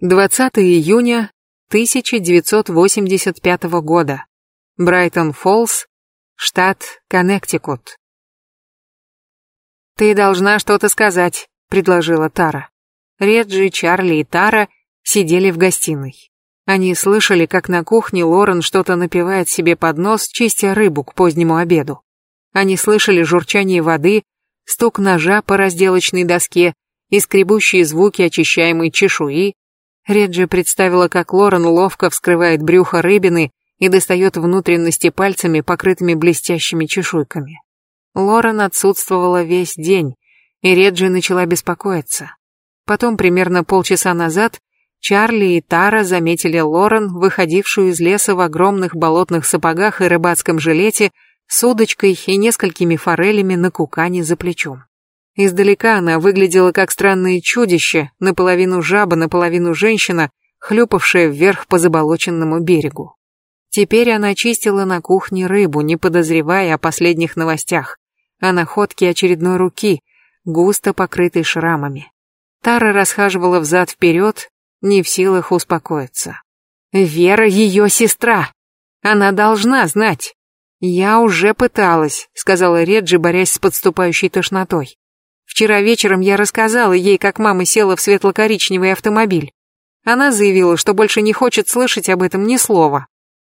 20 июня 1985 года. Брайтон-Фоллс, штат Коннектикут. «Ты должна что-то сказать», — предложила Тара. Реджи, Чарли и Тара сидели в гостиной. Они слышали, как на кухне Лорен что-то напивает себе под нос, чистя рыбу к позднему обеду. Они слышали журчание воды, стук ножа по разделочной доске и скребущие звуки очищаемой чешуи. Реджи представила, как Лорен ловко вскрывает брюхо рыбины и достает внутренности пальцами, покрытыми блестящими чешуйками. Лорен отсутствовала весь день, и Реджи начала беспокоиться. Потом, примерно полчаса назад, Чарли и Тара заметили Лорен, выходившую из леса в огромных болотных сапогах и рыбацком жилете, с удочкой и несколькими форелями на кукане за плечом. Издалека она выглядела как странное чудище, наполовину жаба, наполовину женщина, хлюпавшая вверх по заболоченному берегу. Теперь она чистила на кухне рыбу, не подозревая о последних новостях, о находке очередной руки, густо покрытой шрамами. Тара расхаживала взад-вперед, не в силах успокоиться. «Вера ее сестра! Она должна знать!» «Я уже пыталась», — сказала Реджи, борясь с подступающей тошнотой. Вчера вечером я рассказала ей, как мама села в светло-коричневый автомобиль. Она заявила, что больше не хочет слышать об этом ни слова.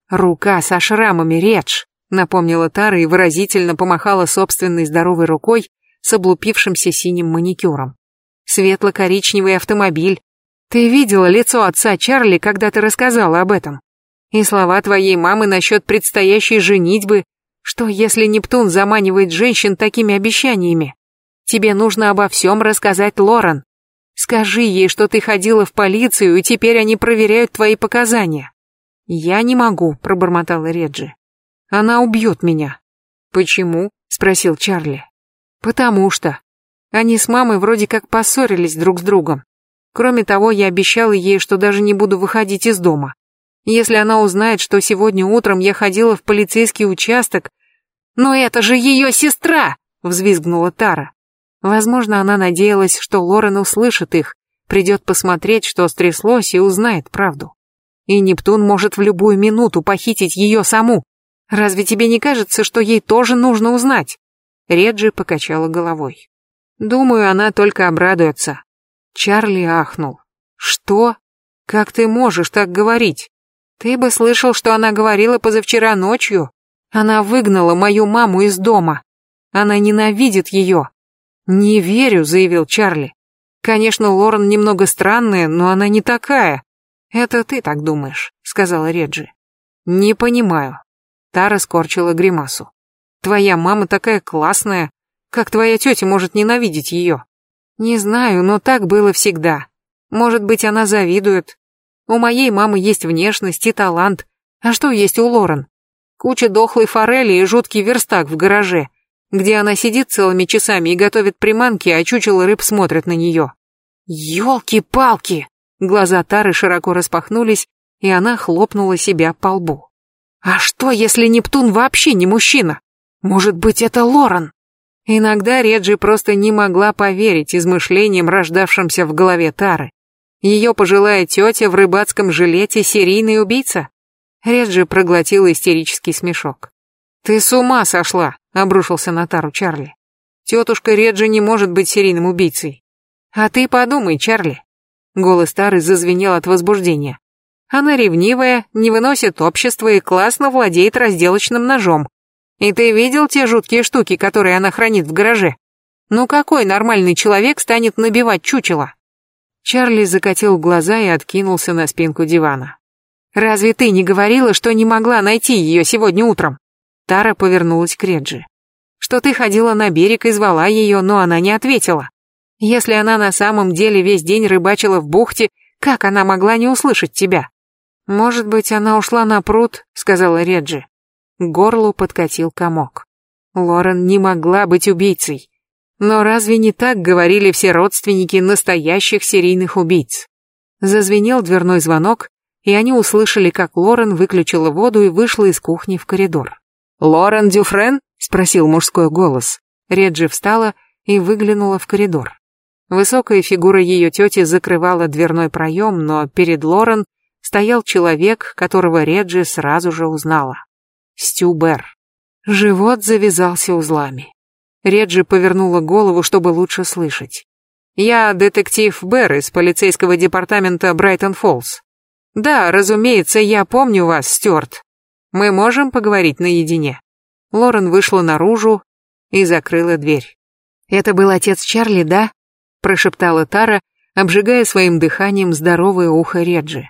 «Рука со шрамами, Редж», — напомнила Тара и выразительно помахала собственной здоровой рукой с облупившимся синим маникюром. «Светло-коричневый автомобиль. Ты видела лицо отца Чарли, когда ты рассказала об этом? И слова твоей мамы насчет предстоящей женитьбы. Что, если Нептун заманивает женщин такими обещаниями? Тебе нужно обо всем рассказать Лорен. Скажи ей, что ты ходила в полицию, и теперь они проверяют твои показания. Я не могу, пробормотала Реджи. Она убьет меня. Почему? спросил Чарли. Потому что. Они с мамой вроде как поссорились друг с другом. Кроме того, я обещала ей, что даже не буду выходить из дома. Если она узнает, что сегодня утром я ходила в полицейский участок... «Но это же ее сестра!» — взвизгнула Тара. Возможно, она надеялась, что Лорен услышит их, придет посмотреть, что стряслось, и узнает правду. И Нептун может в любую минуту похитить ее саму. Разве тебе не кажется, что ей тоже нужно узнать? Реджи покачала головой. Думаю, она только обрадуется. Чарли ахнул. Что? Как ты можешь так говорить? Ты бы слышал, что она говорила позавчера ночью. Она выгнала мою маму из дома. Она ненавидит ее. «Не верю», — заявил Чарли. «Конечно, Лорен немного странная, но она не такая». «Это ты так думаешь», — сказала Реджи. «Не понимаю». Тара скорчила гримасу. «Твоя мама такая классная. Как твоя тетя может ненавидеть ее?» «Не знаю, но так было всегда. Может быть, она завидует. У моей мамы есть внешность и талант. А что есть у Лорен? Куча дохлой форели и жуткий верстак в гараже где она сидит целыми часами и готовит приманки, а чучело рыб смотрят на нее. «Елки-палки!» Глаза Тары широко распахнулись, и она хлопнула себя по лбу. «А что, если Нептун вообще не мужчина? Может быть, это Лорен?» Иногда Реджи просто не могла поверить измышлениям, рождавшимся в голове Тары. Ее пожилая тетя в рыбацком жилете серийный убийца? Реджи проглотила истерический смешок. «Ты с ума сошла!» — обрушился на Тару Чарли. «Тетушка Реджи не может быть серийным убийцей». «А ты подумай, Чарли». Голос Тары зазвенел от возбуждения. «Она ревнивая, не выносит общества и классно владеет разделочным ножом. И ты видел те жуткие штуки, которые она хранит в гараже? Ну какой нормальный человек станет набивать чучело?» Чарли закатил глаза и откинулся на спинку дивана. «Разве ты не говорила, что не могла найти ее сегодня утром?» Тара повернулась к Реджи. «Что ты ходила на берег и звала ее, но она не ответила. Если она на самом деле весь день рыбачила в бухте, как она могла не услышать тебя?» «Может быть, она ушла на пруд», — сказала Реджи. К горлу подкатил комок. Лорен не могла быть убийцей. Но разве не так говорили все родственники настоящих серийных убийц? Зазвенел дверной звонок, и они услышали, как Лорен выключила воду и вышла из кухни в коридор. «Лорен Дюфрен?» — спросил мужской голос. Реджи встала и выглянула в коридор. Высокая фигура ее тети закрывала дверной проем, но перед Лорен стоял человек, которого Реджи сразу же узнала. Стю Берр. Живот завязался узлами. Реджи повернула голову, чтобы лучше слышать. «Я детектив Берр из полицейского департамента Брайтон-Фоллс. Да, разумеется, я помню вас, Стюарт. Мы можем поговорить наедине?» Лорен вышла наружу и закрыла дверь. «Это был отец Чарли, да?» прошептала Тара, обжигая своим дыханием здоровое ухо Реджи.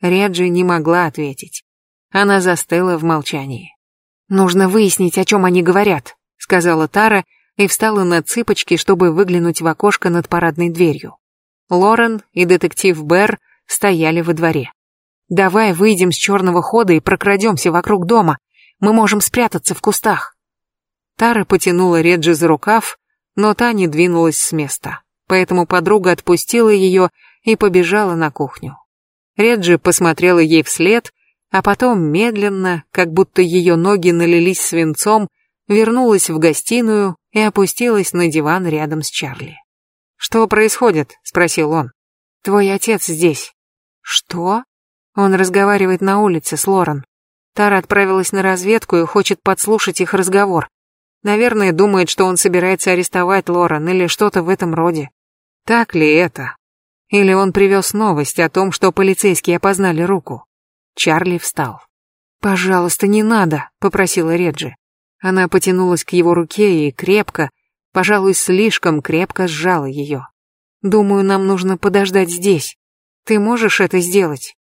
Реджи не могла ответить. Она застыла в молчании. «Нужно выяснить, о чем они говорят», — сказала Тара и встала на цыпочки, чтобы выглянуть в окошко над парадной дверью. Лорен и детектив Берр стояли во дворе. «Давай выйдем с черного хода и прокрадемся вокруг дома. Мы можем спрятаться в кустах». Тара потянула Реджи за рукав, но та не двинулась с места поэтому подруга отпустила ее и побежала на кухню. Реджи посмотрела ей вслед, а потом медленно, как будто ее ноги налились свинцом, вернулась в гостиную и опустилась на диван рядом с Чарли. «Что происходит?» — спросил он. «Твой отец здесь». «Что?» Он разговаривает на улице с Лорен. Тара отправилась на разведку и хочет подслушать их разговор. Наверное, думает, что он собирается арестовать Лорен или что-то в этом роде. Так ли это? Или он привез новость о том, что полицейские опознали руку? Чарли встал. «Пожалуйста, не надо», — попросила Реджи. Она потянулась к его руке и крепко, пожалуй, слишком крепко сжала ее. «Думаю, нам нужно подождать здесь. Ты можешь это сделать?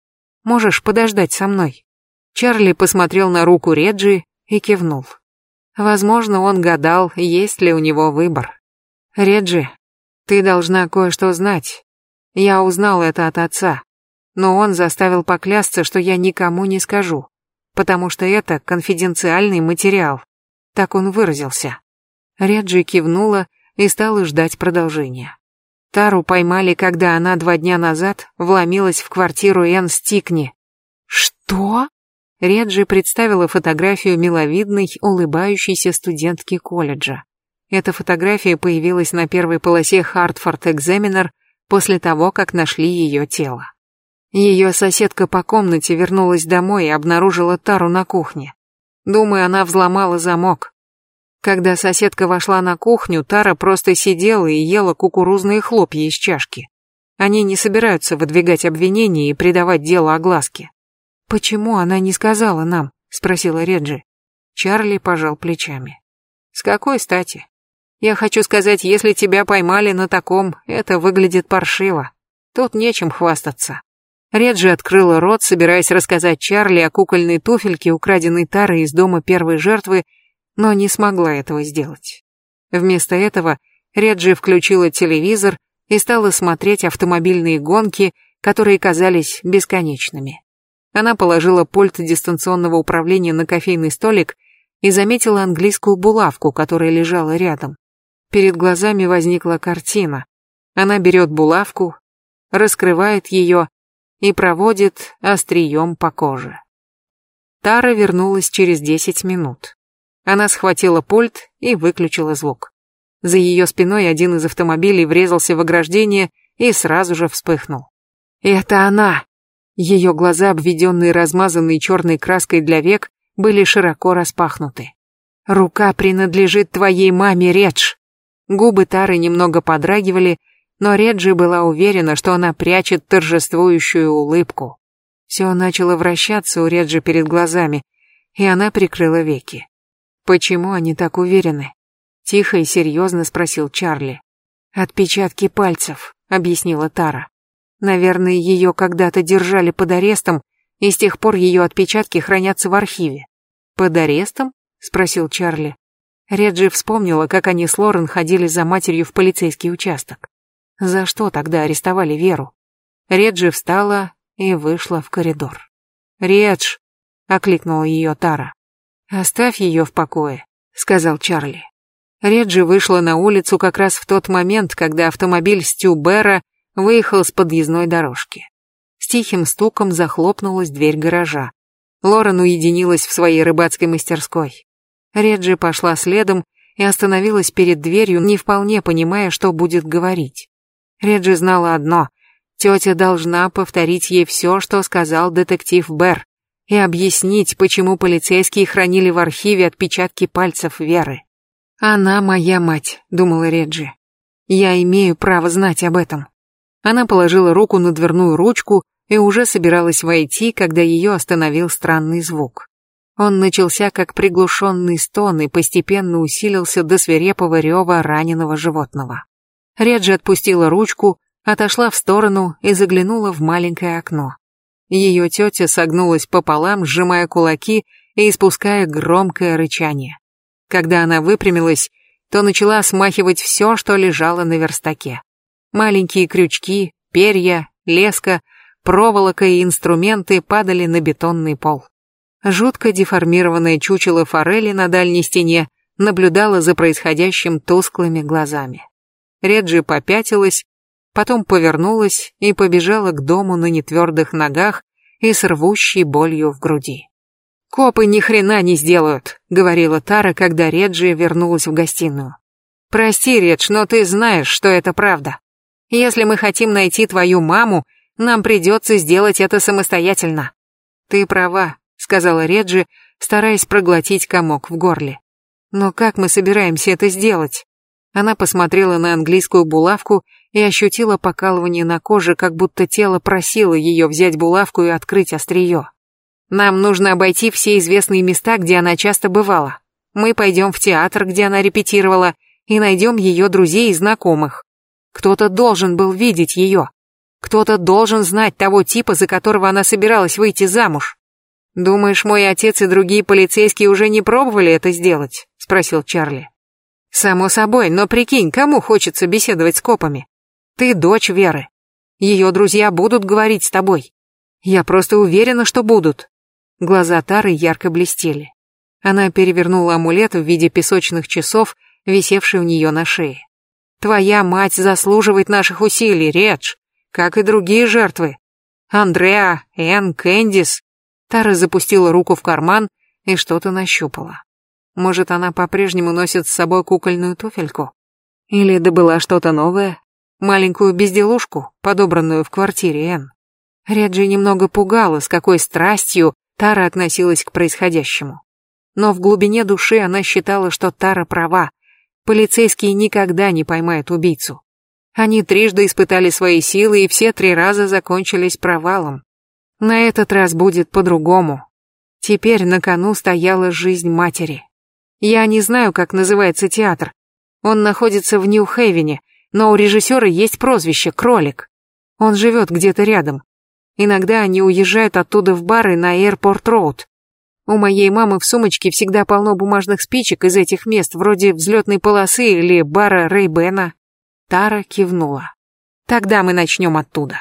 Можешь подождать со мной?» Чарли посмотрел на руку Реджи и кивнул. Возможно, он гадал, есть ли у него выбор. «Реджи, ты должна кое-что знать. Я узнал это от отца, но он заставил поклясться, что я никому не скажу, потому что это конфиденциальный материал. Так он выразился. Реджи кивнула и стала ждать продолжения. Тару поймали, когда она два дня назад вломилась в квартиру Энн Стикни. «Что?» Реджи представила фотографию миловидной, улыбающейся студентки колледжа. Эта фотография появилась на первой полосе Хартфорд Экзаменер после того, как нашли ее тело. Ее соседка по комнате вернулась домой и обнаружила Тару на кухне. Думаю, она взломала замок. Когда соседка вошла на кухню, Тара просто сидела и ела кукурузные хлопья из чашки. Они не собираются выдвигать обвинения и придавать делу огласке. «Почему она не сказала нам?» — спросила Реджи. Чарли пожал плечами. «С какой стати? Я хочу сказать, если тебя поймали на таком, это выглядит паршиво. Тут нечем хвастаться. Реджи открыла рот, собираясь рассказать Чарли о кукольной туфельке, украденной Тарой из дома первой жертвы, но не смогла этого сделать. Вместо этого Реджи включила телевизор и стала смотреть автомобильные гонки, которые казались бесконечными. Она положила пульт дистанционного управления на кофейный столик и заметила английскую булавку, которая лежала рядом. Перед глазами возникла картина. Она берет булавку, раскрывает ее и проводит острием по коже. Тара вернулась через 10 минут. Она схватила пульт и выключила звук. За ее спиной один из автомобилей врезался в ограждение и сразу же вспыхнул. «Это она!» Ее глаза, обведенные размазанной черной краской для век, были широко распахнуты. «Рука принадлежит твоей маме, Редж!» Губы Тары немного подрагивали, но Реджи была уверена, что она прячет торжествующую улыбку. Все начало вращаться у Реджи перед глазами, и она прикрыла веки. «Почему они так уверены?» Тихо и серьезно спросил Чарли. «Отпечатки пальцев», — объяснила Тара. «Наверное, ее когда-то держали под арестом, и с тех пор ее отпечатки хранятся в архиве». «Под арестом?» — спросил Чарли. Реджи вспомнила, как они с Лорен ходили за матерью в полицейский участок. За что тогда арестовали Веру? Реджи встала и вышла в коридор. «Редж!» — окликнула ее Тара. «Оставь ее в покое», — сказал Чарли. Реджи вышла на улицу как раз в тот момент, когда автомобиль Стю Бера выехал с подъездной дорожки. С тихим стуком захлопнулась дверь гаража. Лорен уединилась в своей рыбацкой мастерской. Реджи пошла следом и остановилась перед дверью, не вполне понимая, что будет говорить. Реджи знала одно. Тетя должна повторить ей все, что сказал детектив Берр, и объяснить, почему полицейские хранили в архиве отпечатки пальцев Веры. «Она моя мать», — думала Реджи. «Я имею право знать об этом». Она положила руку на дверную ручку и уже собиралась войти, когда ее остановил странный звук. Он начался как приглушенный стон и постепенно усилился до свирепого рева раненого животного. Реджи отпустила ручку, отошла в сторону и заглянула в маленькое окно. Ее тетя согнулась пополам, сжимая кулаки и испуская громкое рычание. Когда она выпрямилась, то начала смахивать все, что лежало на верстаке. Маленькие крючки, перья, леска, проволока и инструменты падали на бетонный пол. Жутко деформированное чучело форели на дальней стене наблюдало за происходящим тусклыми глазами. Реджи попятилась, потом повернулась и побежала к дому на нетвердых ногах и с рвущей болью в груди. «Копы ни хрена не сделают», — говорила Тара, когда Реджи вернулась в гостиную. «Прости, Редж, но ты знаешь, что это правда. Если мы хотим найти твою маму, нам придется сделать это самостоятельно». «Ты права», — сказала Реджи, стараясь проглотить комок в горле. «Но как мы собираемся это сделать?» Она посмотрела на английскую булавку и ощутила покалывание на коже, как будто тело просило ее взять булавку и открыть острие. Нам нужно обойти все известные места, где она часто бывала. Мы пойдем в театр, где она репетировала, и найдем ее друзей и знакомых. Кто-то должен был видеть ее. Кто-то должен знать того типа, за которого она собиралась выйти замуж. «Думаешь, мой отец и другие полицейские уже не пробовали это сделать?» — спросил Чарли. Само собой, но прикинь, кому хочется беседовать с копами? Ты дочь Веры. Ее друзья будут говорить с тобой. Я просто уверена, что будут. Глаза Тары ярко блестели. Она перевернула амулет в виде песочных часов, висевший у нее на шее. Твоя мать заслуживает наших усилий, Редж, как и другие жертвы. Андреа, Энн, Кэндис. Тара запустила руку в карман и что-то нащупала. Может, она по-прежнему носит с собой кукольную туфельку? Или добыла что-то новое? Маленькую безделушку, подобранную в квартире Энн. Реджи немного пугала, с какой страстью Тара относилась к происходящему. Но в глубине души она считала, что Тара права. Полицейские никогда не поймают убийцу. Они трижды испытали свои силы, и все три раза закончились провалом. На этот раз будет по-другому. Теперь на кону стояла жизнь матери. Я не знаю, как называется театр. Он находится в Нью-Хейвене, но у режиссера есть прозвище «Кролик». Он живет где-то рядом. Иногда они уезжают оттуда в бары на Airport-Роуд. У моей мамы в сумочке всегда полно бумажных спичек из этих мест, вроде взлетной полосы или бара Рейбена. Тара кивнула. Тогда мы начнем оттуда.